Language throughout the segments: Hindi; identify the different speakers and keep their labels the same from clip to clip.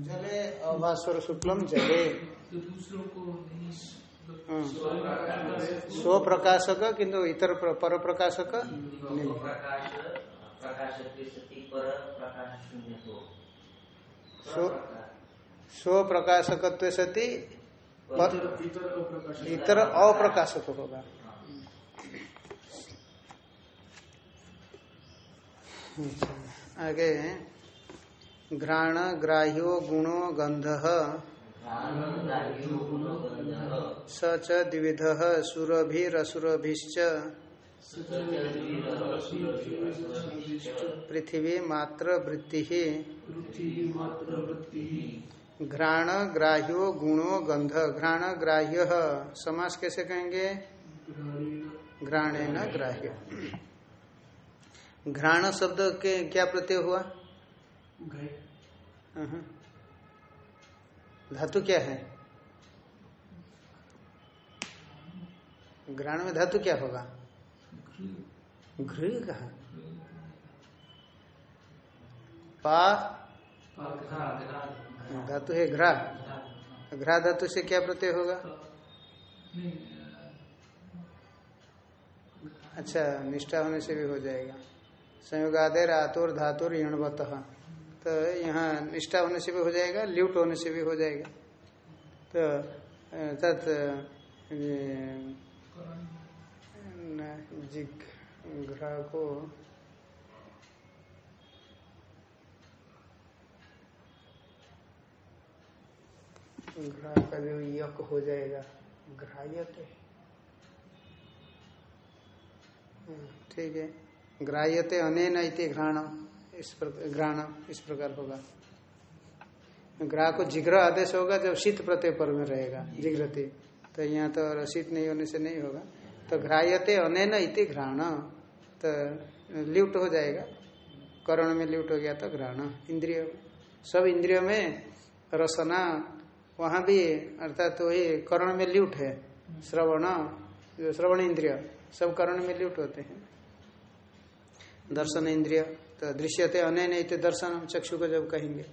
Speaker 1: जले। अभास्वर शुक्लम जले
Speaker 2: दूसरों को।
Speaker 1: स्व प्रकाशक किंतु इतर पर प्रकाशक नहीं।
Speaker 3: प्रकाश प्रकाश के सती पर प्रकाश शून्य
Speaker 1: स्व प्रकाशकत्व सती
Speaker 4: इतर इतर अप्रकाश
Speaker 1: इतर अप्रकाशक होगा। आगे घ्राण ग्राह्यो गुणो गंध स च द्विविध, सुरभिरसुरभिश्च। पृथ्वी मात्र वृत्ति घ्राण ग्राह्यो गुणो गंध घ्राण ग्राह्य, समास कैसे कहेंगे? घ्राणेन ग्राह्य। घ्राण शब्द के क्या प्रत्यय हुआ। धातु क्या है? घ्राण में धातु क्या होगा? घृ कहा? पा? धातु है घ्रा। घ्रा धातु से क्या प्रत्यय होगा? अच्छा निष्ठा होने से भी हो जाएगा। संयोगादेर आतुर धातुर यणवत। तो यहाँ निष्ठा होने से भी हो जाएगा ल्यूट होने से भी हो जाएगा। तो तत् ये, न, जिग घ्रा को घ्रा का जो यक हो जाएगा घ्रायते हम्म, ठीक है। ग्राह्यते अनेन इति इस प्रकार घ्राण इस प्रकार होगा। ग्राह को जिग्र आदेश होगा जब शीत प्रत्यय पर में रहेगा, जिग्रति। तो यहाँ तो शीत नहीं होने से नहीं होगा। तो घ्राह्यते अनेन इति घ्राण। तो ल्यूट हो जाएगा। करण में ल्यूट हो गया तो घ्राण। इंद्रिय, सब इंद्रियों में रसना, वहाँ भी अर्थात तो वही करण में ल्यूट है। श्रवण श्रवण इंद्रिय, सब करण में ल्यूट होते हैं। दर्शन इंद्रिय तो दृश्यते अनैन इति दर्शन हम चक्षु को जब कहेंगे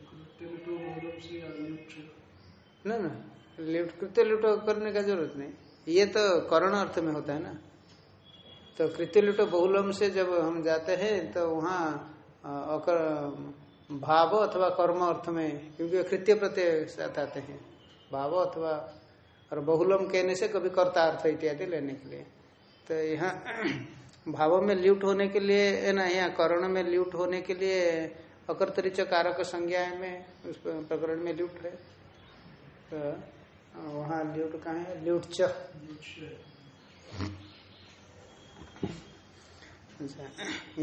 Speaker 1: ना ना लिफ्ट कृत्य लुट करने का ज़रूरत नहीं। ये तो करण अर्थ में होता है ना। तो कृत्य लुट बहुलम से जब हम जाते हैं तो वहाँ अकर भाव अथवा कर्म अर्थ में क्योंकि कृत्य प्रत्यय साथ आते हैं। भाव अथवा और बहुलम कहने से कभी कर्ता अर्थ इत्यादि लेने के लिए। तो यहाँ भाव में ल्यूट होने के लिए ना यहाँ करण में ल्यूट होने के लिए अकर्तरिच कारक संज्ञा में उस प्रकरण में ल्यूट है। तो वहाँ ल्यूट कहाँ है? ल्यूट अच्छा।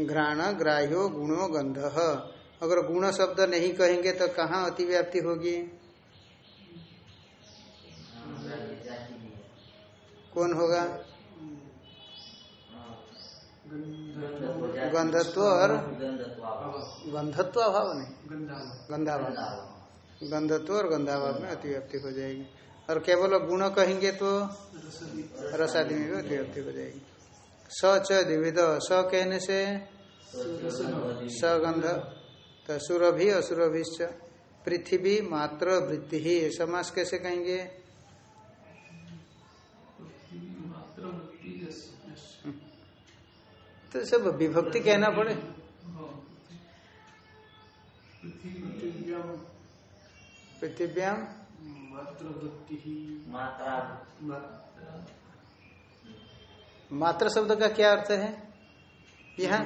Speaker 1: घ्राण, ग्राह्यो, गुणो गंध अगर गुण शब्द नहीं कहेंगे तो कहाँ अतिव्याप्ति होगी? कौन होगा? गंधत्व और गंधत्व अभाव नहीं। गंधाभाव। गंधत्व और गंधाभाव में अतिव्याप्ति हो जाएगी। और केवल गुण कहेंगे तो रसादि में भी अतिव्याप्ति हो जाएगी। स च द्विविध। स कहने से सगंध तो सुरभि असुरभिश्च पृथ्वी मात्र वृत्ति ही। समास कैसे कहेंगे? तो सब विभक्ति कहना पड़े।
Speaker 2: पृथ्वी
Speaker 4: पृथिव्याम मात्र
Speaker 1: शब्द का क्या अर्थ है? यहाँ?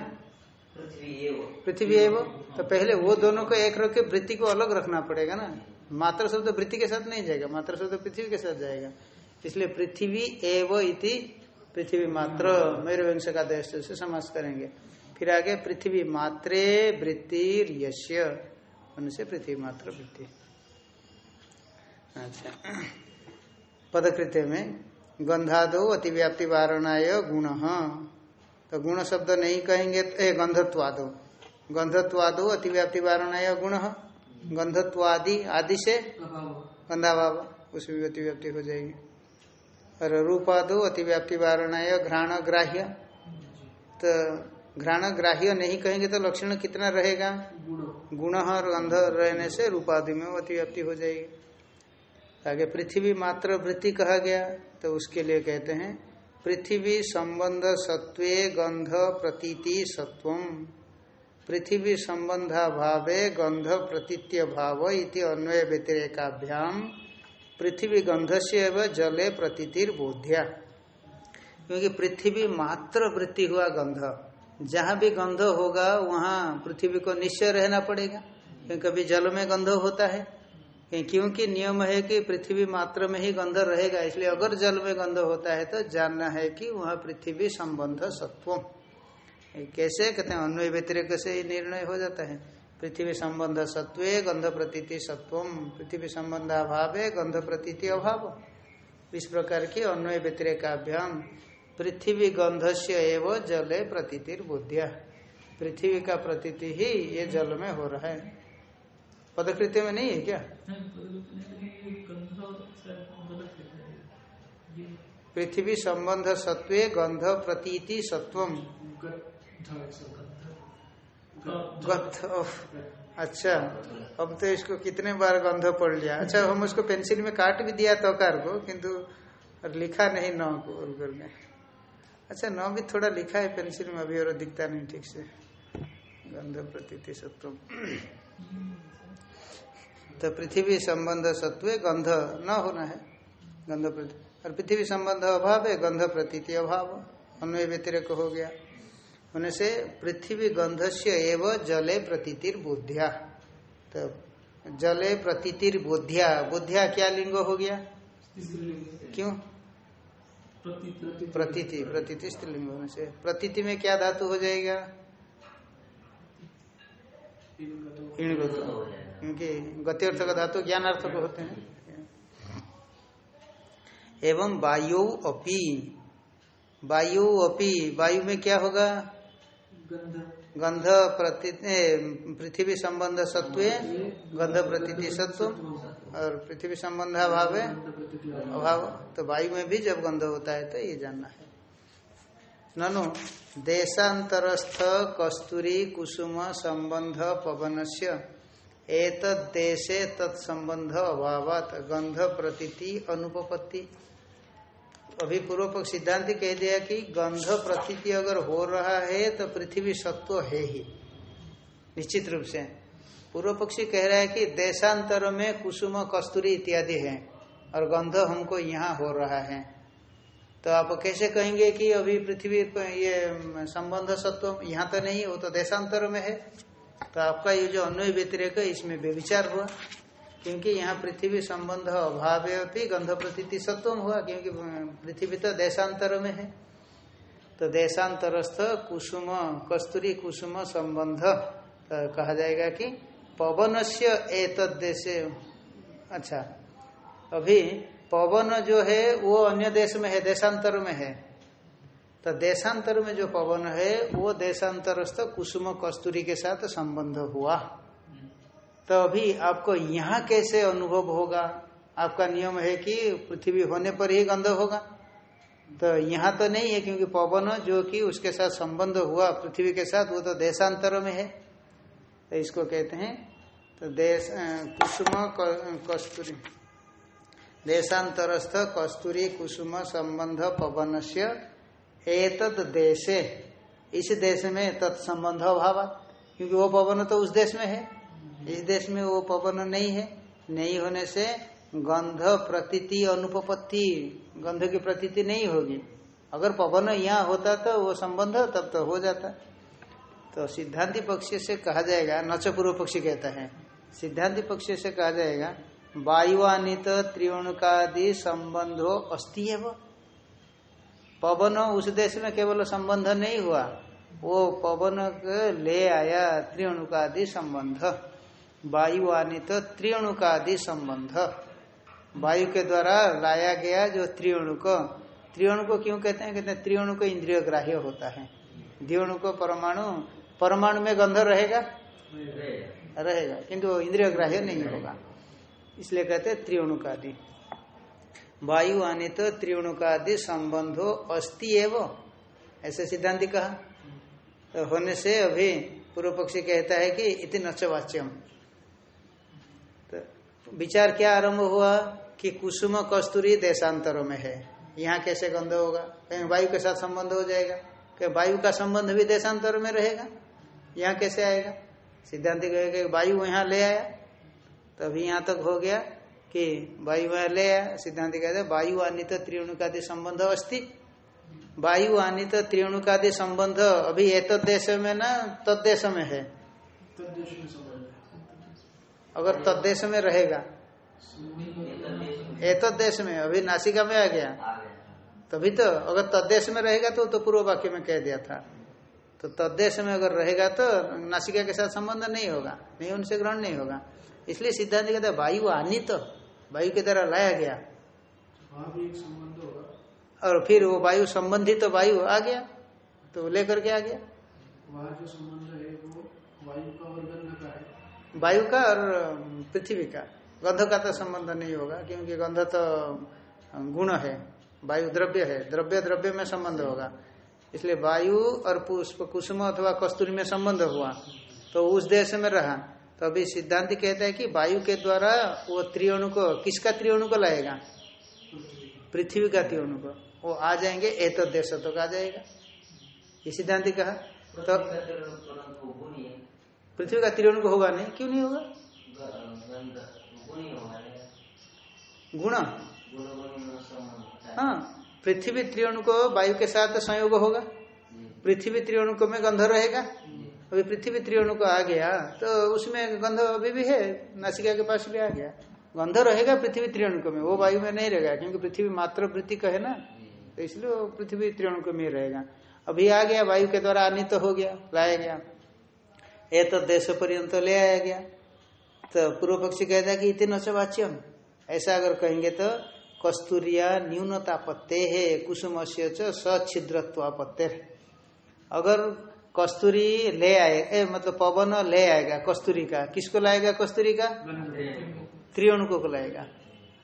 Speaker 3: पृथ्वी एवं।
Speaker 1: तो पहले वो दोनों को एक रख के वृत्ति को अलग रखना पड़ेगा ना। मात्र शब्द वृत्ति के साथ नहीं जाएगा, मात्र शब्द पृथ्वी के साथ जाएगा। इसलिए पृथ्वी एव इति पृथ्वी मात्र मेरे वंश का देश से समास करेंगे। फिर आगे पृथ्वी मात्रे वृत्ति यश्य। उनसे पृथ्वी मात्र वृत्ति। अच्छा। पदकृत्य में गंधादो अतिव्याप्ति वारणाय गुण। तो गुण शब्द नहीं कहेंगे तो ए, गंधत्वादो। गंधत्वादो अतिव्याप्ति वारणाय गुण। गंधत्वादि आदि से गंधाभाव उसमें अतिव्याप्ति हो जाएगी। और रूपादो अतिव्याप्ति वारणाय घ्राण ग्राह्य तो घ्राण ग्राह्य नहीं कहेंगे तो लक्षण कितना रहेगा?
Speaker 4: गुण
Speaker 1: और गंध रहने से रूपादि में अतिव्याप्ति हो जाएगी। आगे पृथ्वी मात्र वृत्ति कहा गया तो उसके लिए कहते हैं, पृथ्वी संबंध सत्वे गंध प्रतीति सत्वम पृथ्वी संबंधा संबंधाभावे गंध प्रतीत्य भाव इति अन्वय व्यतिरेकाभ्याम। पृथ्वी गंध से एवं जले प्रतीतिर बोध्या क्योंकि पृथ्वी मात्र वृत्ति हुआ गंध। जहाँ भी गंध होगा, वहाँ पृथ्वी को निश्चय रहना पड़ेगा। क्योंकि कभी जल में गंध होता है। क्योंकि नियम है कि पृथ्वी मात्र में ही गंध रहेगा, इसलिए अगर जल में गंध होता है तो जानना है कि वहाँ पृथ्वी संबंध सत्व कैसे? कहते हैं, अन्वय व्यतिरिक से ही निर्णय हो जाता है। पृथ्वी संबंध सत्वे गंध प्रतीति सत्वम पृथ्वी संबंध अभाव गंध प्रतीति अभाव। इस प्रकार की अन्वय व्यतिरेकाभ्याम। पृथ्वी गंध से एवं जले प्रतीतिर बुद्धिया। पृथ्वी का प्रतीति ही ये जल में हो रहा है। पदकृत्य में नहीं है क्या? पृथ्वी संबंध सत्वे गंध प्रतीति सत्वम गंध अच्छा। अब तो इसको कितने बार गंध पढ़ लिया। अच्छा हम उसको पेंसिल में काट भी दिया तकार को किंतु लिखा नहीं न को करके अच्छा न भी थोड़ा लिखा है पेंसिल में, अभी और दिखता नहीं ठीक से। गंध प्रतीति सत्वम। तो पृथ्वी संबंध सत्व गंध न होना है। गंध प्रति और पृथ्वी संबंध अभाव है, गंध प्रतीति अभाव। अन्वय व्यतिरेक हो गया। होने से पृथ्वी गंध से एवं जले प्रतीतिर बुद्धिया। तो जले प्रतीतिर बुद्धिया बुद्धिया क्या लिंग हो गया? क्यों? प्रतीति प्रतीति स्त्रीलिंग होने से। प्रतीति में क्या धातु हो जाएगा? क्योंकि गति अर्थ का धातु ज्ञान अर्थ को होते हैं। एवं वायु अपी वायु अपी, वायु में क्या होगा? गंध। प्रति पृथ्वी संबंध सत्व, गंध प्रतीति सत्व और पृथ्वी संबंध अभाव है। अभाव तो वायु में भी जब गंध होता है तो ये जानना है। ननु, देशांतरस्थ कस्तूरी कुसुम संबंध पवन से देशे तत्संबंध अभावात, गंध प्रतीति अनुपपत्ति। अभी पूर्व पक्ष सिद्धांत कह दिया कि गंध प्रतीति अगर हो रहा है तो पृथ्वी सत्व है ही। निश्चित रूप से। पूर्व पक्षी कह रहा है कि देशांतर में कुसुम, कस्तूरी इत्यादि है और गंध हमको यहाँ हो रहा है। तो आप कैसे कहेंगे कि अभी पृथ्वी ये संबंध सत्व यहाँ तो नहीं, वो तो देशांतर में है। तो आपका ये जो अन्वय व्यतिरेक इसमें व्यविचार हुआ। क्योंकि यहाँ पृथ्वी संबंध अभाव गंध प्रतीति सत्व हुआ, क्योंकि पृथ्वी तो देशांतर में है। तो देशांतरस्थ कुसुम, कस्तूरी कुसुम संबंध तो कहा जाएगा कि पवन से एक देश अच्छा अभी पवन जो है, वो अन्य देश में है, देशांतर में है। तो देशांतर में जो पवन है, वो देशांतरस्थ कुसुम कस्तूरी के साथ संबंध हुआ। तो अभी आपको यहाँ कैसे अनुभव होगा? आपका नियम है कि पृथ्वी होने पर ही गंध होगा। तो यहाँ तो नहीं है, क्योंकि पवन जो कि उसके साथ संबंध हुआ पृथ्वी के साथ, वो तो देशांतर में है। तो इसको कहते हैं तो देश कुसुम कस्तूरी। देशांतरस्थ कस्तूरी कुसुम संबंध पवन से देशे। इस देश में तत्संबंध अभाव क्योंकि वो पवन तो उस देश में है। इस देश में वो पवन नहीं है। नहीं होने से गंध प्रतीति, अनुपपत्ति, गंध की प्रतीति नहीं होगी। अगर पवन यहाँ होता तो वो संबंध तब तो हो जाता। तो सिद्धांति पक्ष से कहा जाएगा नच पूर्व पक्षी कहता है, सिद्धांति पक्ष से कहा जाएगा वायुआनित त्रिवणुकादि संबंधो अस्ति एवं। पवन उस देश में केवल संबंध नहीं हुआ, वो पवन ले आया त्रिवणुकादि संबंध। वायु आनित त्रिवणुकादि संबंध। वायु के द्वारा लाया गया जो त्रिवणुक त्रिवणुक क्यों कहते हैं? कहते हैं त्रिवणुक इंद्रिय ग्राह्य होता है। द्विवणुक परमाणु परमाणु में गंध रहेगा? रहेगा, किंतु इंद्रिय ग्राह्य नहीं होगा। इसलिए कहते हैं त्रिवणुकादि वायु आनित त्रिवणुकादि संबंधो अस्ति एवं, ऐसे सिद्धांति कहा। तो होने से अभी पूर्व पक्षी कहता है कि इति नच वाच्यम। तो विचार क्या आरंभ हुआ कि कुसुम कस्तूरी देशांतरों में है। यहाँ कैसे गंध होगा? कहीं वायु के साथ संबंध हो जाएगा? कहीं वायु का संबंध भी देशांतर में रहेगा? यहाँ कैसे आएगा? सिद्धांत कहेगा वायु यहाँ ले आया। तो अभी यहाँ तक हो गया कि वायु यहाँ ले आया। सिद्धांत कहते वायु आनित त्रिणुकादि संबंध अस्ति। वायु आनित त्रिणुकादि संबंध अभी एक देश में ना, तद्देश में है।
Speaker 4: में है
Speaker 1: अगर तद्देश में रहेगा। एक देश में, अभी नासिका में आ गया। तभी तो अगर तद्देश में रहेगा तो तो पूर्व वाक्य में कह दिया था। तो तद्देश में अगर रहेगा तो नासिका के साथ संबंध नहीं होगा, नहीं उनसे ग्रहण नहीं होगा। इसलिए सिद्धांत कहते वायु आनी तो वायु के द्वारा लाया गया। और फिर वो वायु संबंधित तो वायु आ गया तो लेकर के आ गया।
Speaker 4: जो संबंध है वो वायु का
Speaker 1: वायु का और पृथ्वी का। गंध का तो संबंध नहीं होगा, क्योंकि गंध तो गुण है, वायु द्रव्य है। द्रव्य द्रव्य में संबंध होगा। इसलिए वायु और पुष्प, कुसुम अथवा कस्तूरी में संबंध हुआ। तो उस देश में रहा। तो अभी सिद्धांत कहता है कि वायु के द्वारा वो त्रिअणु को, किसका त्रिअणु को लाएगा? पृथ्वी का त्रिअणु को। वो आ जाएँगे एक देश तक आ जाएगा। ये सिद्धांत कहा। तो
Speaker 3: पृथ्वी का तुरंत तुरंत वो गुण
Speaker 1: पृथ्वी का त्रिअणु को होगा नहीं? क्यों नहीं होगा?
Speaker 3: गुण। ही,
Speaker 1: पृथ्वी त्रिअणु को वायु के साथ संयोग होगा। पृथ्वी त्रिअणु को में गंध रहेगा। अभी पृथ्वी त्रिअणु को आ गया तो उसमें गंध अभी भी है, नासिका के पास भी आ गया। गंध रहेगा पृथ्वी त्रिअणु को में, वो वायु में नहीं रहेगा, क्योंकि पृथ्वी मात्र वृत्ति का है ना? तो इसलिए वो पृथ्वी को में रहेगा। अभी आ गया, वायु के द्वारा आनित हो गया, लाया गया। ये तो देश पर्यंत ले आया गया। तो पूर्व पक्षी कहता है कि इतने नचवाच्यम ऐसा अगर कहेंगे तो कस्तूरिया न्यूनता पत्ते है कुसुम से सछिद्रत्वापत्ते अगर कस्तूरी ले आए मतलब पवन ले आएगा कस्तूरी का, किसको लाएगा कस्तूरी का? त्रिअणुको को लाएगा।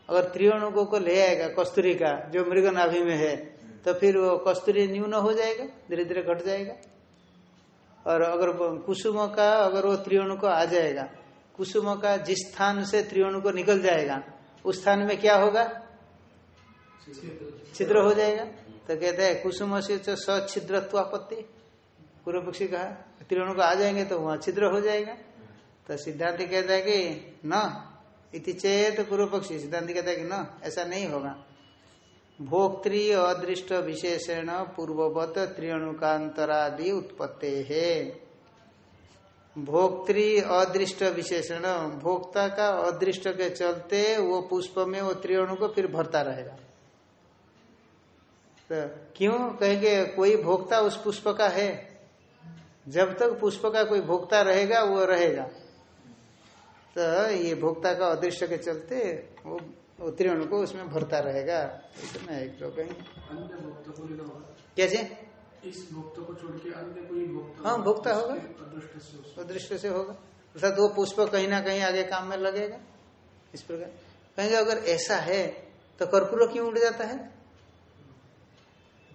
Speaker 1: अगर त्रिअणुको को ले आएगा कस्तूरी का, जो मृग नाभि में है तो फिर वो कस्तूरी न्यून हो जाएगा धीरे धीरे घट जाएगा। और अगर कुसुम का, अगर वो त्रिअणु को आ जाएगा, कुसुम का जिस स्थान से त्रिअणु को निकल जाएगा, उस स्थान में क्या होगा? छिद्र हो जाएगा। तो कहते हैं, कुसुम से सछिद्रत्व आपत्ति पूर्व पक्षी कहा त्रिअणु को आ जाएँगे तो वहाँ छिद्र हो जाएगा। तो सिद्धांत कहता है कि न, इति चेत पूर्व पक्षी। सिद्धांत कहता है कि न, ऐसा नहीं होगा। भोक्तृ अदृष्ट विशेषण पूर्ववत त्रिअणुकांतरादि उत्पत्ति। है भोक्तृ अदृष्ट विशेषण भोक्ता का अदृष्ट के चलते वो पुष्प में वो त्रियाणु को फिर भरता रहेगा। तो क्यों कहेंगे, कोई भोक्ता उस पुष्प का है? जब तक पुष्प का कोई भोक्ता रहेगा, वो रहेगा। तो ये भोक्ता का अदृष्ट के चलते वो त्रिअणु को उसमें भरता रहेगा। इसमें एक लोग कैसे?
Speaker 4: इस भोक्ता को छोड़ के अन्य कोई भोक्ता
Speaker 1: हाँ, भोक्ता होगा।
Speaker 4: अदृष्ट से
Speaker 1: अदृष्ट से होगा। अर्थात वो पुष्प कहीं ना कहीं आगे काम में लगेगा। इस प्रकार। कहेंगे अगर ऐसा है तो कर्पूर क्यों उड़ जाता है?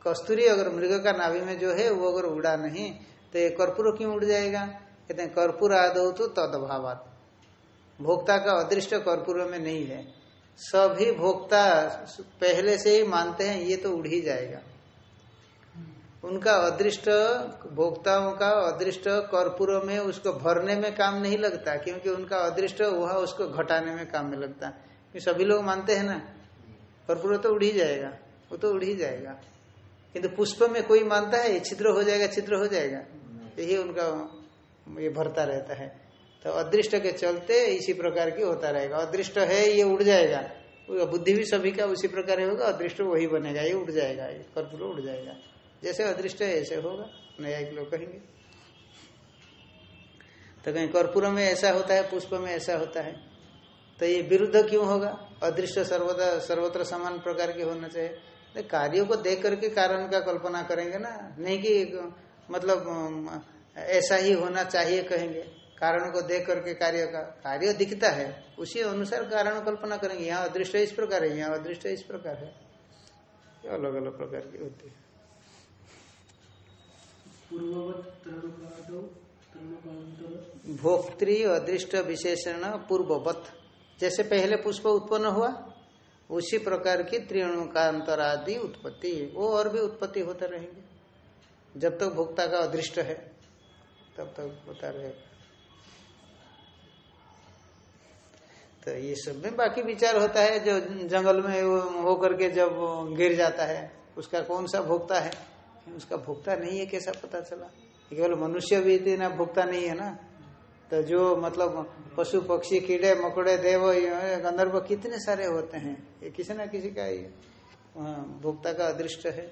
Speaker 1: कस्तूरी अगर मृग का नाभि में जो है वो अगर उड़ा नहीं तो ये कर्पूर क्यों उड़ जाएगा? कहते हैं कर्पूर आदो तो तद अभावात भोक्ता का अदृष्ट कर्पूर में नहीं है। सभी भोक्ता पहले से ही मानते हैं, ये तो उड़ ही जाएगा। उनका अदृष्ट भोक्ताओं का अदृष्ट कर्पूर में उसको भरने में काम नहीं लगता, क्योंकि उनका अदृष्ट वह उसको घटाने में काम में लगता। सभी लोग मानते हैं ना? कर्पूर तो उड़ ही जाएगा, वो तो उड़ ही जाएगा। किंतु पुष्प में कोई मानता है छिद्र हो जाएगा, छिद्र हो जाएगा। यही उनका, ये भरता रहता है। तो अदृष्ट के चलते इसी प्रकार की होता रहेगा। अदृष्ट है, ये उड़ जाएगा। बुद्धि भी सभी का उसी प्रकार होगा, अदृष्ट वही बनेगा, ये उड़ जाएगा, ये कर्पूर उड़ जाएगा। जैसे अदृष्ट है, ऐसे होगा। नया एक लोग कहेंगे। तो कहीं, कर्पूर में ऐसा होता है, पुष्प में ऐसा होता है। तो ये विरुद्ध क्यों होगा? अदृष्ट सर्वदा, सर्वत्र समान प्रकार के होना चाहिए। तो कार्यों को देख करके कारण का कल्पना करेंगे ना। नहीं कि मतलब ऐसा ही होना चाहिए कहेंगे। कारण को देख करके कार्य का कार्य दिखता है, उसी अनुसार कारण कल्पना करेंगे। यहाँ अदृष्ट इस प्रकार है, यहाँ अदृष्ट इस प्रकार है। अलग अलग प्रकार की होती है। भोक्तृ अदृष्ट विशेषण पूर्ववत। जैसे पहले पुष्प उत्पन्न हुआ, उसी प्रकार की त्रिणुकांतरादि उत्पत्ति, वो और भी उत्पत्ति होते रहेंगे। जब तक तो भोक्ता का अदृष्ट है, तब तक तो होता रहेगा। तो ये सब में बाकी विचार होता है, जो जंगल में वो होकर के जब गिर जाता है, उसका कौन सा भोक्ता है? उसका भोक्ता नहीं है, कैसा पता चला? केवल मनुष्य भी इतना भोक्ता नहीं है ना? तो जो मतलब पशु, पक्षी, कीड़े, मकोड़े, देव गंधर्व कितने सारे होते हैं? ये किसी ना किसी का ही भोक्ता का अदृष्ट है।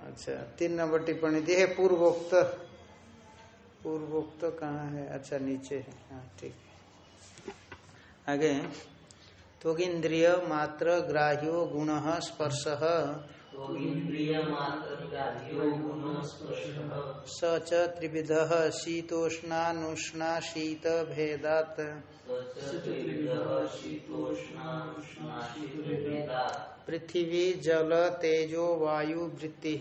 Speaker 1: अच्छा तीन नंबर टिप्पणी दी है, पूर्वोक्त। पूर्वोक्त तो कहाँ है? अच्छा नीचे है। हाँ ठीक आगे। त्वगिंद्रिय मात्र ग्राह्यो गुण स्पर्श।
Speaker 3: तो इंद्रिय मात्र ग्राह्यो गुण स्पर्शः।
Speaker 1: स च त्रिविध शीतोष्णानुष्णा शीत भेदात पृथ्वी जल तेजो वायु वृत्ति।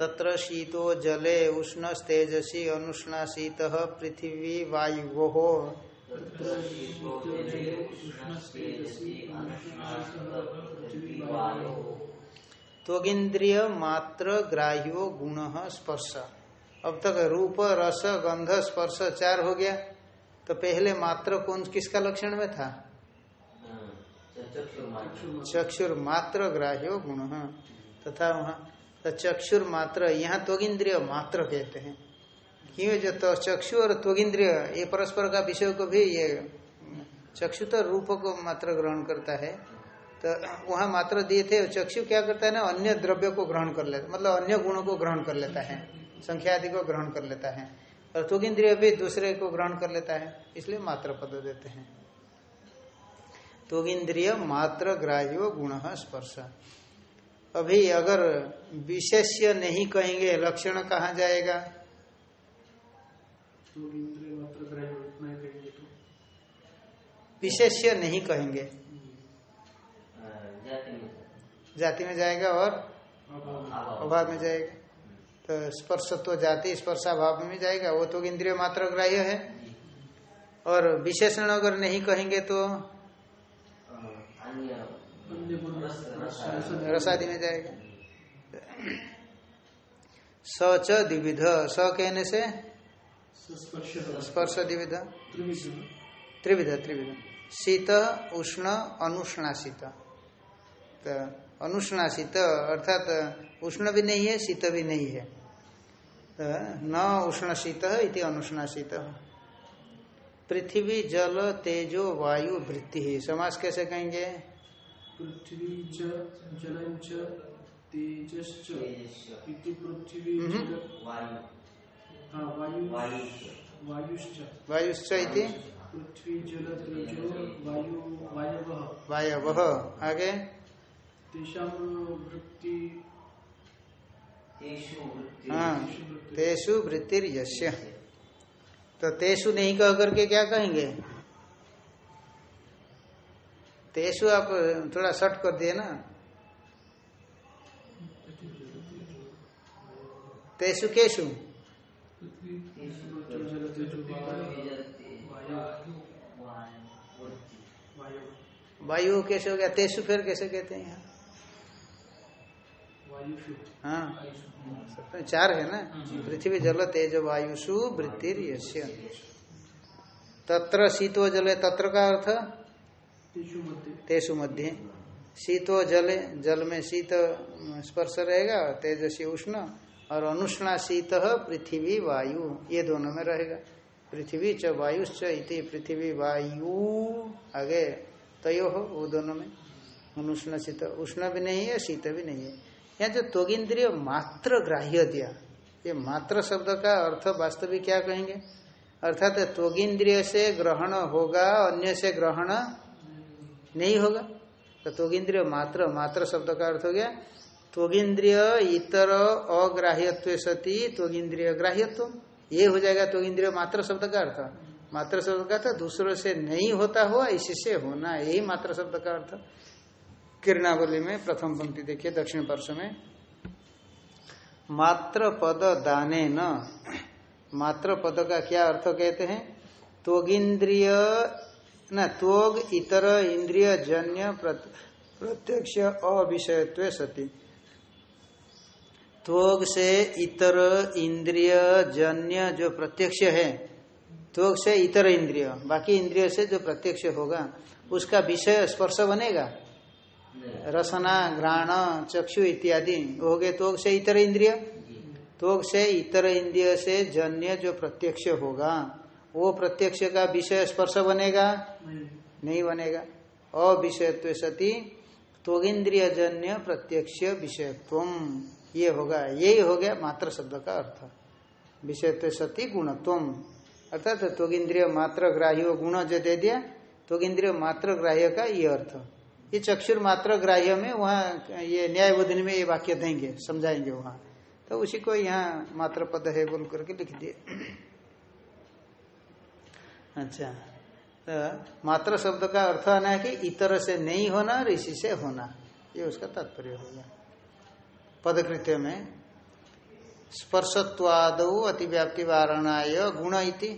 Speaker 1: तत्र शीतो जले उष्णस्तेजसी अनुष्णा शीत पृथ्वी वायु त्वगिंद्रिय मात्र ग्राह्यो गुण स्पर्श। अब तक रूप, रस, गंध, स्पर्श चार हो गया। तो पहले मात्र कौन, किसका लक्षण में था? चक्षुर मात्र ग्राह्यो गुण। तथा वहाँ तो चक्षुर मात्र, यहाँ त्वगिंद्रिय मात्र कहते हैं। क्यों जो तो चक्षु और त्वगिंद्रिय, ये परस्पर का विषय को भी ये चक्षु तो रूप को मात्र ग्रहण करता है। तो वहाँ मात्र दिए थे चक्षु क्या करता है ना, अन्य द्रव्य को ग्रहण कर लेता मतलब अन्य गुणों को ग्रहण कर लेता है। संख्या आदि को ग्रहण कर लेता है। और त्वगिंद्रिय भी दूसरे को ग्रहण कर लेता है, इसलिए मात्र पद देते हैं। त्वगिंद्रिय मात्र ग्राह्यो गुण स्पर्श। अभी अगर विशेष्य नहीं कहेंगे, लक्षण कहाँ जाएगा? विशेष्य नहीं कहेंगे।
Speaker 3: जाति में
Speaker 1: जाएगा और
Speaker 4: अभाव
Speaker 1: में जाएगा। तो स्पर्श तो जाति स्पर्शाभाव में जाएगा, वो तो इंद्रिय मात्र ग्राह्य है। और विशेषण अगर नहीं कहेंगे तो
Speaker 3: अन्य
Speaker 4: अन्य गुण
Speaker 3: रस रस
Speaker 1: रसादि में जाएगा स च द्विविध। स कहने से?
Speaker 4: स्पर्श
Speaker 1: द्विविध।
Speaker 4: त्रिविध
Speaker 1: त्रिविध। शीत, उष्ण अनुष्णाशीत तो अनुष्णाशीत अर्थात उष्ण भी नहीं है, शीत भी नहीं है। तो न उष्ण शीत इति अनुष्णाशीत पृथ्वी, जल, तेजो, वायु, वृत्ति। समास कैसे कहेंगे?
Speaker 4: पृथ्वी च जलं च तेजश्च
Speaker 3: तेजस्य
Speaker 4: इति पृथ्वी
Speaker 1: हम्म।
Speaker 3: वायु।
Speaker 4: हाँ वायु
Speaker 3: वायुश्च।
Speaker 4: वायुश्च।
Speaker 1: वायुश्च इति?
Speaker 4: पृथ्वी जल तेजो वायु वायवः।
Speaker 1: वायव। आगे?
Speaker 4: तेषां वृत्ति
Speaker 3: तेषु वृत्ति
Speaker 1: हाँ। तेषु वृत्तिर। यश्य तो तेषु नहीं कह करके क्या कहेंगे? तेषु आप थोड़ा शॉर्ट कर दिए ना।
Speaker 3: तेसु जल तेजो
Speaker 4: वायु
Speaker 3: वायु
Speaker 4: वायु
Speaker 1: वायु कैसे हो गया तेषु फिर कैसे कहते हैं हाँ। तो चार है ना? पृथ्वी जल तेज वायुषु वृत्तिर यश्य तत्र शीतो जले तत्र का अर्थ? तेसु मध्य। शीतो जले, जल में शीत स्पर्श रहेगा, तेजसी उष्ण और अनुष्णा शीत पृथ्वी वायु, ये दोनों में रहेगा। पृथ्वी च वायुश्च इति पृथ्वी वायु, आगे तयो हो, वो दोनों में। अनुष्ण शीत, उष्ण भी नहीं है, शीत भी नहीं है। यहाँ जो त्वगिंद्रिय मात्र ग्राह्य दिया, ये मात्र शब्द का अर्थ वास्तविक क्या कहेंगे? अर्थात त्वगिंद्रिय से ग्रहण होगा, अन्य से ग्रहण नहीं होगा। तो त्वगिंद्रिय मात्र मात्र शब्द का अर्थ हो गया। त्वगिंद्रिय इतर अग्राह्यत्व सती, त्वगिंद्रिय ग्राह्यत्व ये हो जाएगा त्वगिंद्रिय मात्र शब्द का अर्थ। मात्र शब्द का था दूसरों से नहीं होता हुआ, इसी से होना, यही मात्र शब्द का अर्थ। किरणावली में प्रथम पंक्ति देखिए, दक्षिण पार्श्व में। मात्र पद दाने न। मात्र पद का क्या अर्थ कहते हैं? त्वगिंद्रिय न त्वग इतर इंद्रिय जन्य प्रत्यक्ष अविषयत्व सती। त्वग से इतर इंद्रिय जन्य जो प्रत्यक्ष है त्वग से इतर इंद्रिय बाकी इंद्रिय से जो प्रत्यक्ष होगा उसका विषय स्पर्श बनेगा। रसना घ्राण चक्षु इत्यादि हो गए त्वग से इतर इंद्रिय? त्वग से इतर इंद्रिय से जन्य जो प्रत्यक्ष होगा। वो प्रत्यक्ष का विषय स्पर्श बनेगा?
Speaker 4: नहीं
Speaker 1: बनेगा। अविषयत्व सती त्वगिंद्रिय जन्य प्रत्यक्ष विषयत्व ये होगा। यही हो गया मात्र शब्द का अर्थ। विषयत्व सती गुणत्वम। अर्थात त्वगिंद्रिय मात्र ग्राह्य गुण जो दे दिया, त्वगिंद्रिय मात्र ग्राह्य का ये अर्थ। ये चक्षुर मात्र ग्राह्य में वहाँ ये न्याय बोधन में ये वाक्य देंगे, समझाएँगे वहाँ। तो उसी को यहाँ मात्र पद है बोल करके लिख दिए। अच्छा। तो मात्र शब्द का अर्थ आना है कि इतर से नहीं होना और इसी से होना। ये उसका तात्पर्य हो गया। पदकृत्य में, स्पर्शत्वाद अतिव्याप्ति वारणाय गुण इति।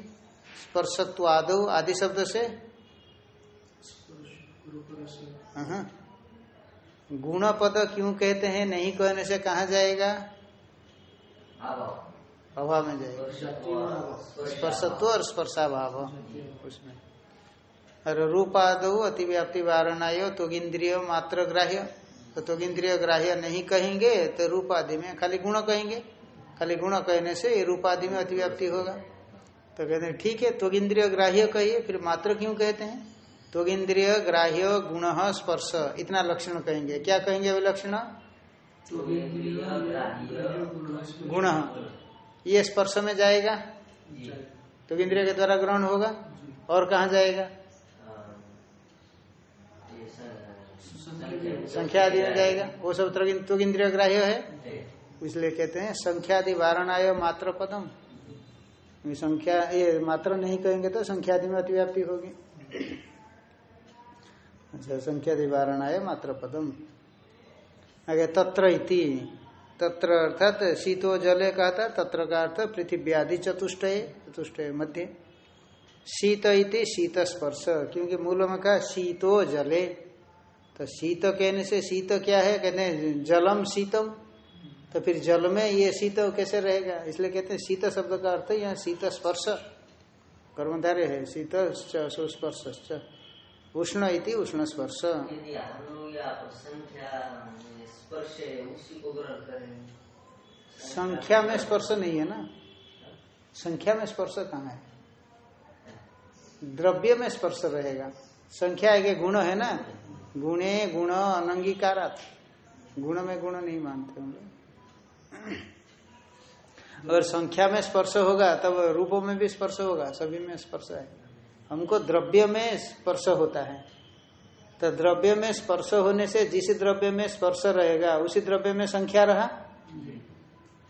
Speaker 1: स्पर्शत्वाद आदि शब्द से। गुण पद क्यों कहते हैं, नहीं कहने से कहा जाएगा?
Speaker 3: अभाव
Speaker 1: में जाएगा। स्पर्शत्व और स्पर्शाभाव उसमें। और रूपादो अतिव्याप्ति वारणाय तुगिंद्रिय मात्र ग्राह्य। तो तुगिंद्रिय ग्राह्य नहीं कहेंगे तो रूपादि में खाली गुण कहेंगे। खाली गुण कहने से ये रूपादि में अतिव्याप्ति होगा। तो कहते हैं ठीक है तुगिंद्रिय ग्राह्य कहिए फिर मात्र क्यों कहते हैं? तुगिंद्रिय ग्राह्य गुण स्पर्श इतना लक्षण कहेंगे। क्या कहेंगे वो लक्षण गुण। ये स्पर्श में जाएगा? तो इंद्रिय के द्वारा ग्रहण होगा? और कहा जाएगा? संख्या आदि में जाएगा। वो सब तुग इंद्रिय ग्राह्य है? इसलिए कहते हैं संख्यादि वारणाय मात्र पदम। संख्या ये मात्र नहीं कहेंगे तो संख्यादि में अतिव्याप्ति होगी। अच्छा संख्यादि वारणाय मात्र पदम। आगे तत्र इति। तत्र अर्थात शीतो जले कहता तत्र का अर्थ पृथ्व्यादि चतुष्टय चतुष्टय मध्य। शीत इति शीत स्पर्श, क्योंकि मूल में कहा शीतो जले। तो शीत कहने से शीत क्या है? कहते हैं जलम शीतम। तो फिर जल में ये शीत कैसे रहेगा? इसलिए कहते हैं शीत शब्द का अर्थ यहाँ शीत स्पर्श। कर्मधार्य है, शीत सुस्पर्श उष्ण इति उष्ण स्पर्श।
Speaker 3: स्पर्श है, उसी को ग्रहण करें
Speaker 1: संख्या में स्पर्श नहीं है ना? संख्या में स्पर्श कहाँ है? द्रव्य में स्पर्श रहेगा। संख्या एक गुण है ना? गुणे, गुण, अनंगीकारात। गुण में गुण नहीं मानते हम लोग अगर संख्या में स्पर्श होगा, तब रूपों में भी स्पर्श होगा, सभी में स्पर्श है। हमको द्रव्य में स्पर्श होता है। तो द्रव्य में स्पर्श होने से जिस द्रव्य में स्पर्श रहेगा उसी द्रव्य में संख्या रहा?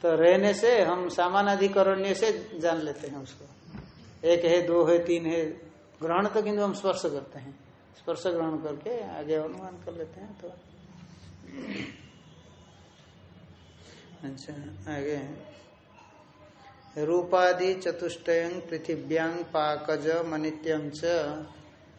Speaker 1: तो रहने से हम सामान सामानाधिकरण्य से जान लेते हैं उसको। एक है दो है तीन है ग्रहण तो किंतु हम स्पर्श करते हैं। स्पर्श ग्रहण करके आगे अनुमान कर लेते हैं तो। अच्छा आगे रूपादि चतुष्टय पृथिव्यांग पाकज मनित्यम च।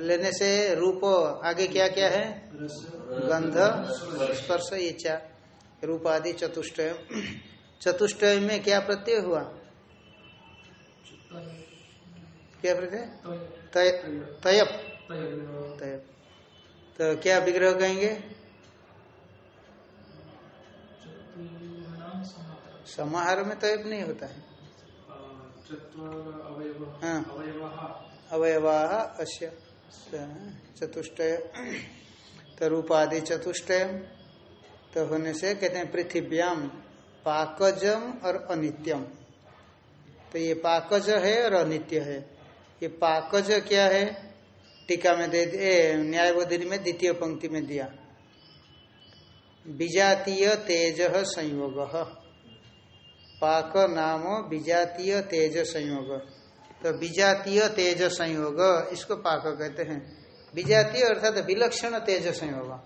Speaker 1: लेने से रूप आगे क्या क्या है? गंध स्पर्श ये चार रूपादि चतुष्टय। चतुष्टय में क्या प्रत्यय हुआ? क्या प्रत्यय? तय तयप। तयप। तो क्या विग्रह कहेंगे? समाहार में तयप नहीं होता है।
Speaker 4: अवयव
Speaker 1: हाँ।
Speaker 4: अवयवः।
Speaker 1: अवयवा अश्य चतुष्टय। तो रूपादि चतुष्टय। तो होने से कहते हैं पृथिव्याम, पाकजम और अनित्यम। तो ये पाकज है और अनित्य है। ये पाकज क्या है? टीका में दे न्यायबोधि में द्वितीय पंक्ति में दिया। विजातीय तेज संयोग। पाक नाम विजातीय तेज संयोग। तो विजातीय तेज संयोग, इसको पाक कहते हैं। विजातीय अर्थात विलक्षण तेज संयोग।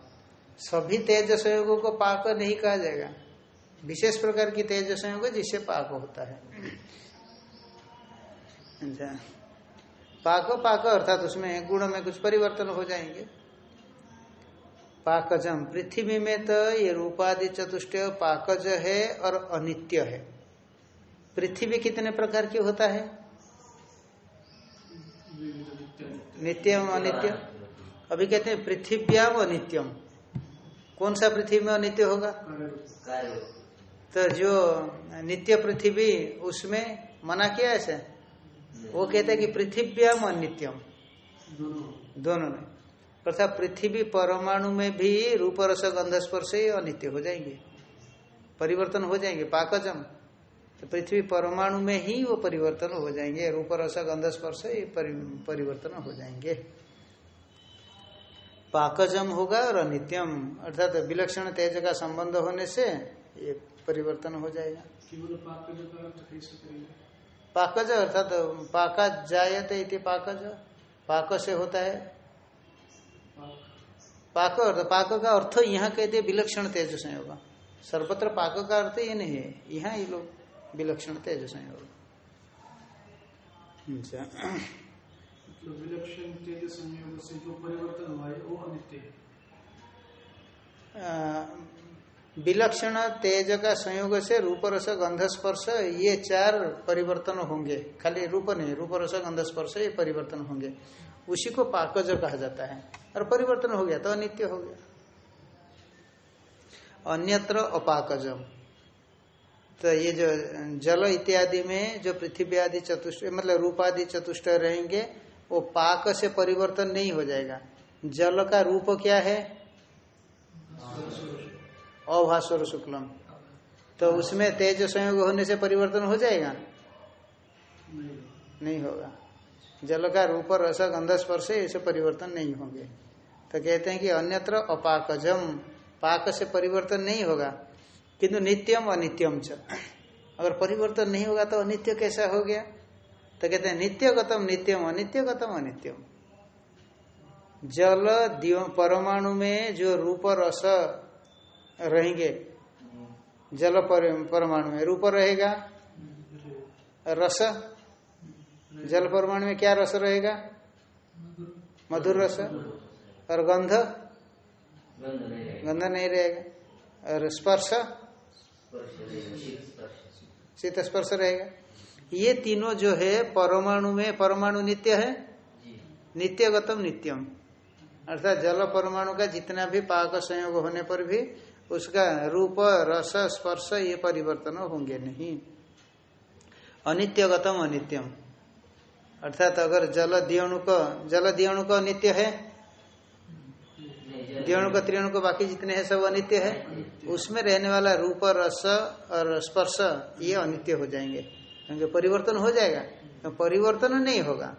Speaker 1: सभी तेज संयोगों को पाक नहीं कहा जाएगा। विशेष प्रकार की तेज संयोग जिससे पाक होता है। अच्छा। पाक पाक अर्थात उसमें गुण में कुछ परिवर्तन हो जाएँगे। पाकजम पृथ्वी में तो ये रूपादि चतुष्ट पाकज है और अनित्य है। पृथ्वी कितने प्रकार की होता है? नित्यम अनित्य? अभी कहते हैं पृथ्व्याम अनित्यम कौन सा पृथ्वी में अनित्य होगा? तो जो नित्य पृथ्वी, उसमें मना किया ऐसे? वो कहते हैं कि पृथ्व्याम अनित्यम
Speaker 4: दोनों
Speaker 1: में। अर्थात पृथ्वी परमाणु में भी रूप, रस, गंध, स्पर्श अनित्य हो जाएँगे। परिवर्तन हो जाएँगे। पाकजम। तो पृथ्वी परमाणु में ही वो परिवर्तन हो जाएँगे। रूप रस गंध स्पर्श ये परिवर्तन हो जाएँगे। पाकजम होगा और अनित्यम। अर्थात विलक्षण तेज का संबंध होने से ये परिवर्तन हो जाएगा। पाकज अर्थात पाका जायते इति पाकज। पाक से होता है।
Speaker 4: पाक।
Speaker 1: पाक अर्थ पाक का अर्थ यहाँ कहते विलक्षण तेज संयोग। सर्वत्र पाक का अर्थ ये नहीं है। यहाँ ये लोग विलक्षण तेज संयोग। अच्छा।
Speaker 4: मतलब विलक्षण तेज संयोग से जो परिवर्तन हुआ है वो अनित्य है।
Speaker 1: विलक्षण तेज का संयोग से रूप रस गंध स्पर्श ये चार परिवर्तन होंगे। खाली रूप नहीं रूप रस गंध स्पर्श ये परिवर्तन होंगे। उसी को पाकज कहा जाता है। और परिवर्तन हो गया तो अनित्य हो गया। अन्यत्र अपाकजम। तो ये जो, जल इत्यादि में जो पृथ्वी आदि चतुष्ट मतलब रूप आदि चतुष्ट रहेंगे, वो पाक से परिवर्तन नहीं हो जाएगा। जल का रूप क्या है? अभास्वर शुक्लम। तो उसमें तेज संयोग होने से परिवर्तन हो जाएगा?
Speaker 4: नहीं
Speaker 1: नहीं होगा। जल का रूप, रस, गंध, स्पर्श, ऐसे परिवर्तन नहीं होंगे। तो कहते हैं कि अन्यत्र अपाकजम, पाक से परिवर्तन नहीं होगा। किंतु नित्यम अनित्यम च। अगर परिवर्तन नहीं होगा तो अनित्य कैसा हो गया? तो कहते हैं नित्यगतम नित्यम अनित्यगतम अनित्यम। जल परमाणु में जो रूप रस रहेंगे जल परमाणु में रूप रहेगा? रस? जल परमाणु में क्या रस रहेगा? मधुर रस। और गंध?
Speaker 3: गंध नहीं रहेगा।
Speaker 1: और स्पर्श?
Speaker 3: शीत स्पर्श
Speaker 1: रहेगा। ये तीनों जो है परमाणु में परमाणु नित्य है? नित्यगतम नित्यम। अर्थात जल परमाणु का जितना भी पाक संयोग होने पर भी उसका रूप रस स्पर्श ये परिवर्तन होंगे नहीं। अनित्यगतम अनित्यम। अर्थात अगर जल दियोणु का जल दियोणु का नित्य है त्रियोणु का बाकी जितने हैं, सब अनित्य है। उसमें रहने वाला रूप, रस और स्पर्श, ये अनित्य हो जाएँगे। क्योंकि परिवर्तन हो जाएगा। तो परिवर्तन नहीं होगा।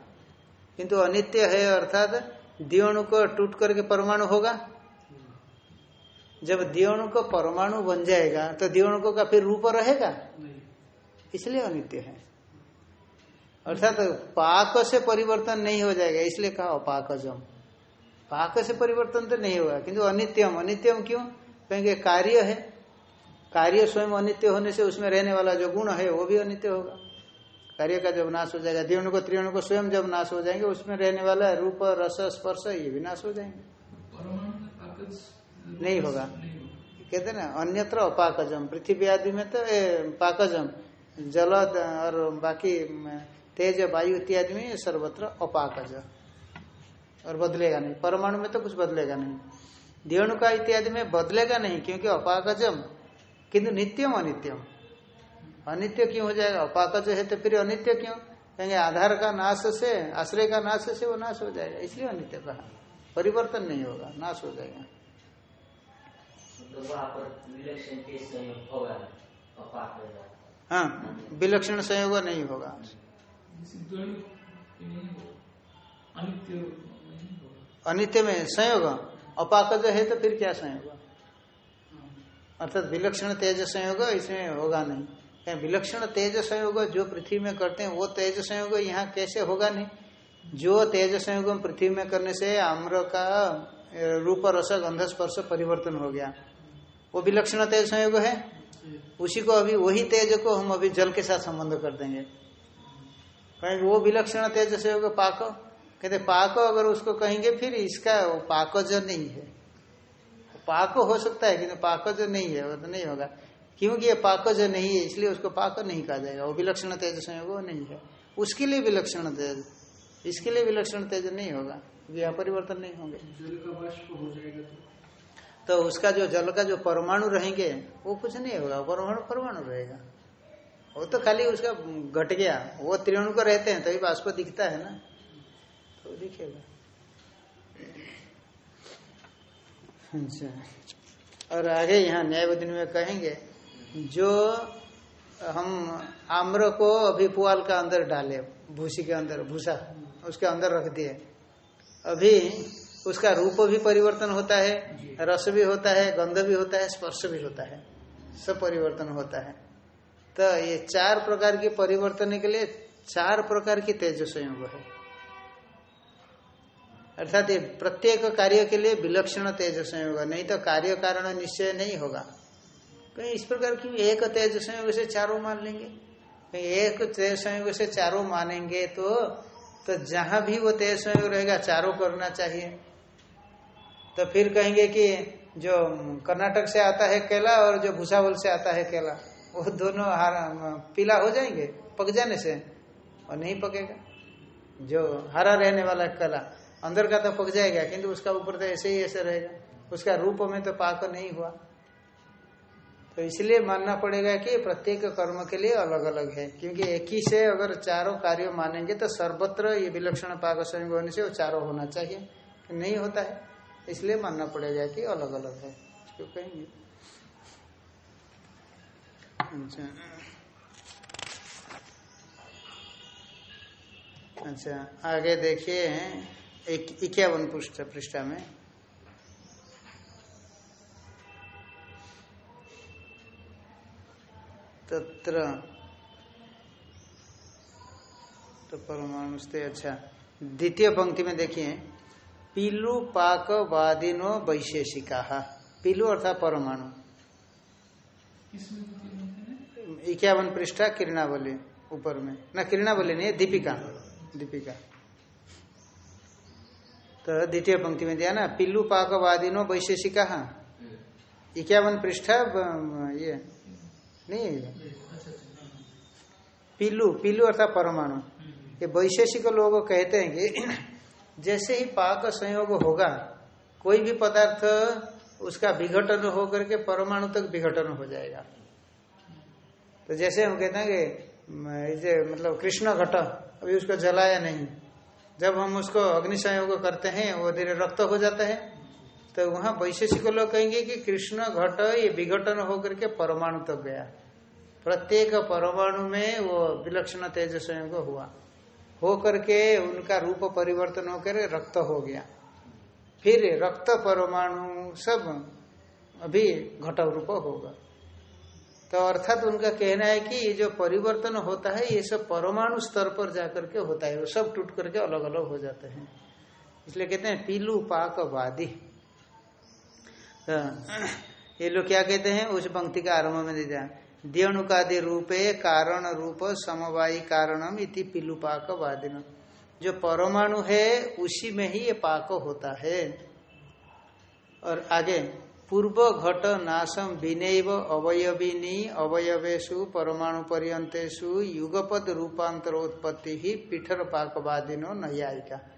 Speaker 1: किंतु अनित्य है, अर्थात दियोणु को टूट करके परमाणु होगा। जब दियोणु को परमाणु बन जाएगा तो दियोणु को का फिर रूप रहेगा? इसलिए अनित्य है। अर्थात पाक से परिवर्तन नहीं हो जाएगा, इसलिए कहा अपाकजम। पाक से परिवर्तन तो नहीं होगा किंतु अनित्यम अनित्यम क्यों? कहेंगे कार्य है। कार्य स्वयं अनित्य होने से उसमें रहने वाला जो गुण है, वो भी अनित्य होगा। कार्य का जब नाश हो जाएगा दियोणु को त्रियोणु को स्वयं जब नाश हो जाएँगे, उसमें रहने वाला रूप, रस, स्पर्श, ये भी नाश हो जाएँगे। नहीं होगा। कहते ना, अन्यत्र अपाकजम, पृथ्वी आदि में तो पाकजम, जल और बाकी तेज, वायु इत्यादि में सर्वत्र अपाकज। और बदलेगा नहीं। परमाणु में तो कुछ बदलेगा नहीं। दियोणुका इत्यादि में बदलेगा नहीं क्योंकि अपाकजम किंतु नित्यम अनित्यम। अनित्य क्यों हो जाएगा? अपाकज है तो फिर अनित्य क्यों? कहेंगे आधार का नाश से आश्रय का नाश से वो नाश हो जाएगा। इसलिए अनित्य कहा। परिवर्तन नहीं होगा नाश हो जाएगा।
Speaker 3: तो वहाँ पर विलक्षण के संयोग होगा अपाक रहेगा
Speaker 1: हाँ विलक्षण संयोग नहीं होगा
Speaker 2: इसी द्वैत ये नहीं होगा अनित्य
Speaker 1: में संयोग अपाकज है तो फिर क्या संयोग? अर्थात विलक्षण तेज संयोग, इसमें होगा नहीं। विलक्षण तेज संयोग जो पृथ्वी में करते हैं, वो तेज संयोग यहाँ कैसे होगा नहीं? जो तेज संयोग पृथ्वी में करने से आम्र का रूप, रस, गंध, स्पर्श परिवर्तन हो गया। वो विलक्षण तेज संयोग है? उसी को अभी वही तेज को हम अभी जल के साथ संबंध कर देंगे। कहेंगे वो विलक्षण तेज संयोग पाक कहते पाक अगर उसको कहेंगे फिर इसका वो पाकज नहीं है। पाक हो सकता है किंतु पाकज नहीं है वो तो नहीं होगा। क्योंकि ये पाकज नहीं है इसलिए उसको पाक नहीं कहा जाएगा। वो विलक्षण तेज संयोग नहीं है। उसके लिए विलक्षण तेज इसके लिए विलक्षण तेज नहीं होगा। यहाँ परिवर्तन नहीं होंगे।
Speaker 4: जल का हो तो।
Speaker 1: तो उसका जो जल का जो परमाणु रहेंगे वो कुछ नहीं होगा परमाणु परमाणु रहेगा। वो तो खाली उसका घट गया। वो त्रिणु को रहते हैं तभी तो बाष्प दिखता है ना। तो दिखेगा अच्छा। और आगे यहाँ न्याय दिन में कहेंगे जो हम आम्र को अभी पुआल का अंदर डाले भूसी के अंदर भूसा उसके अंदर रख दिए। अभी उसका रूप भी परिवर्तन होता है रस भी होता है गंध भी होता है स्पर्श भी होता है सब परिवर्तन होता है। तो ये चार प्रकार के परिवर्तन के लिए चार प्रकार की तेज संयोग है। अर्थात ये प्रत्येक कार्य के लिए विलक्षण तेज संयोग नहीं तो कार्य कारण निश्चय नहीं होगा। कहीं इस प्रकार की एक तेज संयोग से चारों मान लेंगे। कहीं एक तेज संयोग से चारों मानेंगे तो तो जहाँ भी वो तेज संयोग रहेगा, चारों करना चाहिए। तो फिर कहेंगे कि जो कर्नाटक से आता है केला और जो भूसावल से आता है केला, वो दोनों पीला हो जाएँगे, पक जाने से, और नहीं पकेगा। जो हरा रहने वाला केला अंदर का तो पक जाएगा, किंतु उसका ऊपर तो ऐसे ही ऐसे रहेगा। उसका रूप में तो पाक नहीं हुआ। तो इसलिए मानना पड़ेगा कि प्रत्येक कर्म के लिए अलग अलग है, क्योंकि एक ही से अगर चारों कार्य मानेंगे तो सर्वत्र ये विलक्षण पाक संयोग होने से वो चारों होना चाहिए नहीं होता है। इसलिए मानना पड़ेगा कि अलग अलग है। इसको कहेंगे। अच्छा। अच्छा आगे देखिए। एक इक्यावन पृष्ठ पृष्ठा में तत्र तो परमाणु से अच्छा। द्वितीय पंक्ति में देखिए। पीलू पाक वादिनो वैशेषिका। पीलू अर्थात परमाणु। इक्यावन पृष्ठा किरणावली ऊपर में। ना, किरणावली नहीं, दीपिका। दीपिका। तो द्वितीय पंक्ति में दिया ना, पिल्लू पाक वादिनो वैशेषिका इक्यावन पृष्ठ ये। नहीं पिल्लू पिल्लू अर्थात परमाणु। ये वैशेषिक लोग कहते हैं कि जैसे ही पाक संयोग होगा, कोई भी पदार्थ उसका विघटन होकर के परमाणु तक विघटन हो जाएगा। तो जैसे हम कहते हैं कि मतलब कृष्ण घट, अभी उसको जलाया नहीं। जब हम उसको अग्नि संयोग करते हैं, वो धीरे रक्त हो जाता है। तो वहाँ वैशेषिक लोग कहेंगे कि कृष्ण घट ये विघटन होकर के परमाणु तक गया। प्रत्येक परमाणु में वो विलक्षण तेज संयोग हुआ। हो करके उनका रूप परिवर्तन होकर रक्त हो गया। फिर रक्त परमाणु सब अभी घट रूप होगा। तो अर्थात उनका कहना है कि ये जो परिवर्तन होता है, ये सब परमाणु स्तर पर जाकर के होता है। वो सब टूट करके अलग अलग हो जाते हैं। इसलिए कहते हैं, पीलू पाक वादी तो ये लोग क्या कहते हैं? उस पंक्ति का आरंभ में दिया। दियणुकादि रूपे कारण रूप समवायी कारणम इति पिलु पाक वादिन जो परमाणु है, उसी में ही ये पाक होता है। और आगे पूर्व घट नाशम विनैव अवयविनी अवयवेशु परमाणु पर्यंतेषु युगपद रूपांतरोत्पत्ति ही पीठर पाकवादिनो नैयायिका।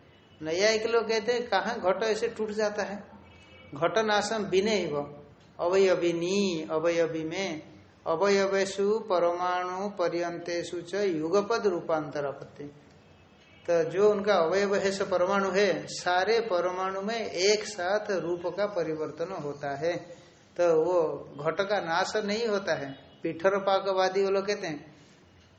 Speaker 1: नैयायिक लोग कहते हैं, कहाँ घट ऐसे टूट जाता है? घट नाशम विनैव अवयविनी अवयवी में अवयवेशु परमाणु पर्यंतेशु च युगपद रूपांतर तो जो उनका अवयव है, सो परमाणु है, सारे परमाणु में एक साथ रूप का परिवर्तन होता है। तो वो घट का नाश नहीं होता है। पिठर पाकवादी वो लोग कहते हैं,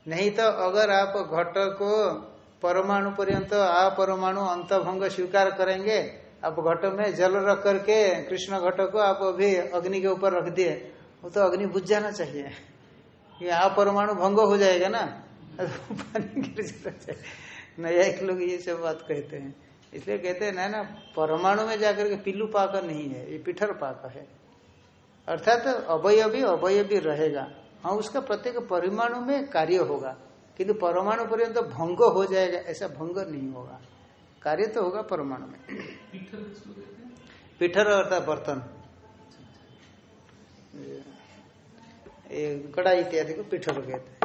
Speaker 1: नहीं तो अगर आप घट को परमाणु पर्यंत, आ परमाणु अंत भंग स्वीकार करेंगे, आप घट में जल रख करके कृष्ण घट को आप अभी अग्नि के ऊपर रख दिए, वो तो अग्नि बुझ जाना चाहिए। ये आ परमाणु भंग हो जाएगा ना? पानी गिर जाना चाहिए। नया एक लोग ये सब बात कहते हैं। इसलिए कहते हैं ना ना परमाणु में जाकर के पिल्लू पाक नहीं है ये पिठर पाक है। अर्थात अवयवी अवयवी रहेगा। हाँ उसका प्रत्येक परमाणु में कार्य होगा किंतु परमाणु पर्यंत तो भंग हो जाएगा ऐसा भंग नहीं होगा। कार्य तो होगा परमाणु में।
Speaker 2: पीठर
Speaker 1: अर्थात बर्तन। ये कड़ाई इत्यादि को पिठर कहते हैं।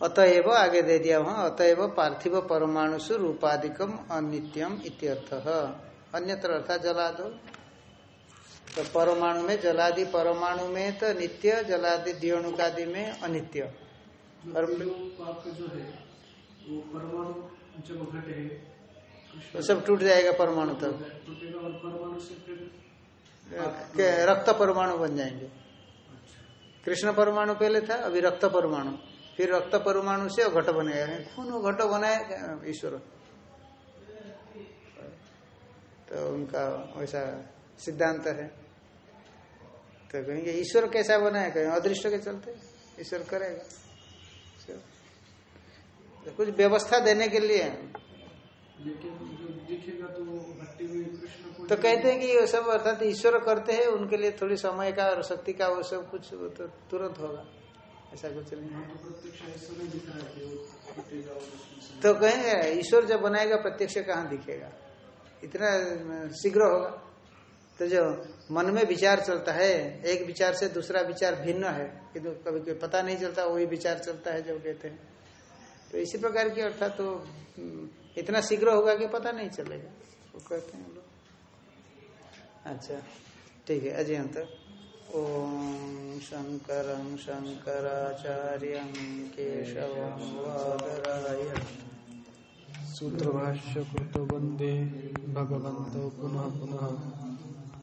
Speaker 1: अतएव आगे दे दिया वहाँ अतएव पार्थिव परमाणुषु रूपाधिकम अनित्यम इत्यर्थ। अन्यत्र अर्थात जला दो। तो परमाणु में जलादि परमाणु में तो नित्य जलादि दियोणुकादि में अनित्य। और
Speaker 4: जो है वो परमाणु जब घटे
Speaker 1: वो सब टूट जाएगा परमाणु तक रक्त परमाणु बन जाएँगे। कृष्ण परमाणु पहले था अभी रक्त परमाणु। फिर रक्त परमाणु से घट बनेगा खून वो घट बनाए ईश्वर। तो उनका वैसा सिद्धांत है। तो कहेंगे ईश्वर कैसा बनाए कहें अदृष्ट के चलते ईश्वर करेगा। तो कुछ व्यवस्था देने के लिए।
Speaker 4: तो
Speaker 1: तो कहते हैं कि ये सब अर्थात ईश्वर करते हैं उनके लिए थोड़ी समय का और शक्ति का वो सब कुछ तो तुरंत होगा। ऐसा कुछ नहीं है।
Speaker 4: तो
Speaker 1: तो कहेंगे ईश्वर जब बनाएगा प्रत्यक्ष कहाँ दिखेगा? इतना शीघ्र होगा। तो जो मन में विचार चलता है एक विचार से दूसरा विचार भिन्न है किंतु कभी कभी पता नहीं चलता वही विचार चलता है जो कहते हैं। तो इसी प्रकार की अर्थात तो इतना शीघ्र होगा कि पता नहीं चलेगा वो कहते हैं लोग। अच्छा ठीक है अजय अजयंत। ओम शंकर शंकराचार्य केशव वादराय।
Speaker 4: सूत्रभाष्य कृत वंदे भगवत पुनः पुनः।